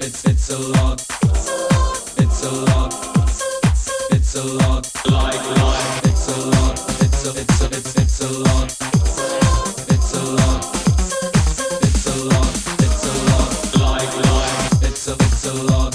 It's a lot. It's a lot. It's a lot. Like. It's a lot. It's a lot. It's a lot. It's a lot. It's a lot. Like it's a lot.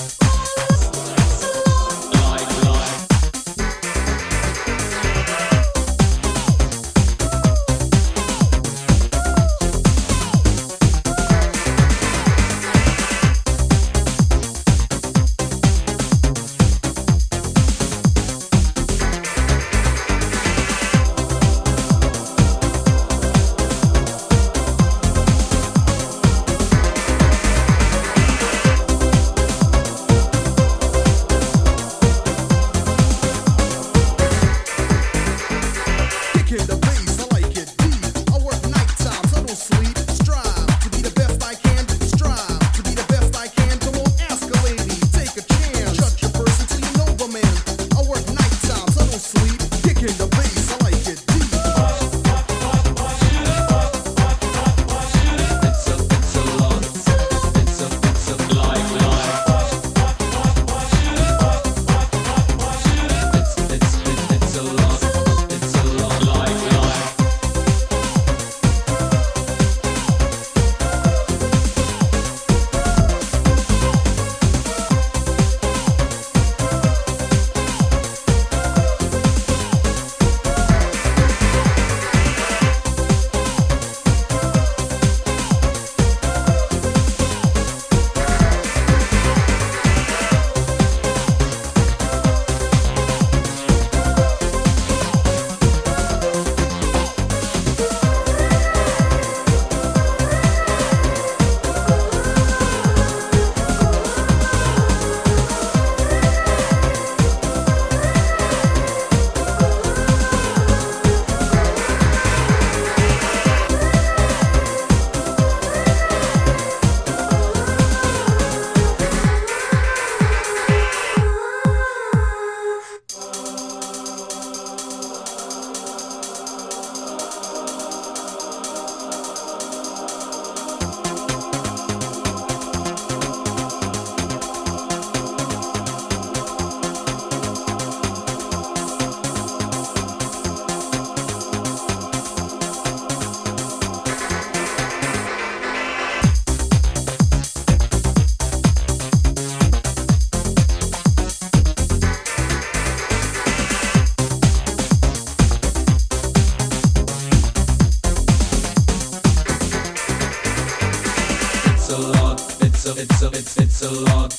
Lot. It's a it's a it's it's a lot.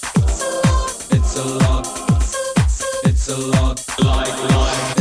It's a lot. It's a lot. Like life.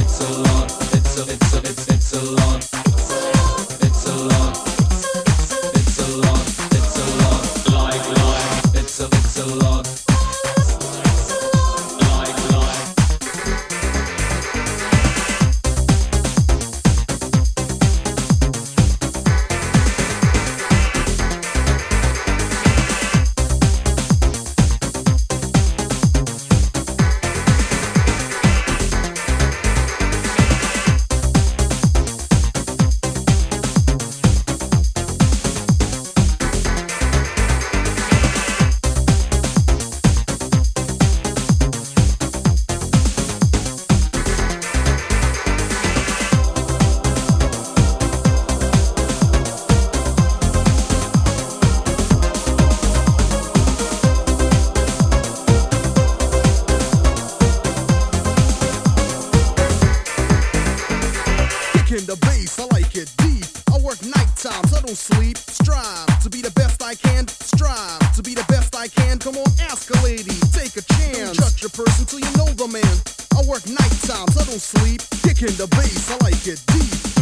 The bass, I like it deep. I work night times, I don't sleep. Strive to be the best I can. Strive to be the best I can. Come on, ask a lady, take a chance. Shut your person till you know the man. I work night times, I don't sleep. Kicking the bass, I like it deep.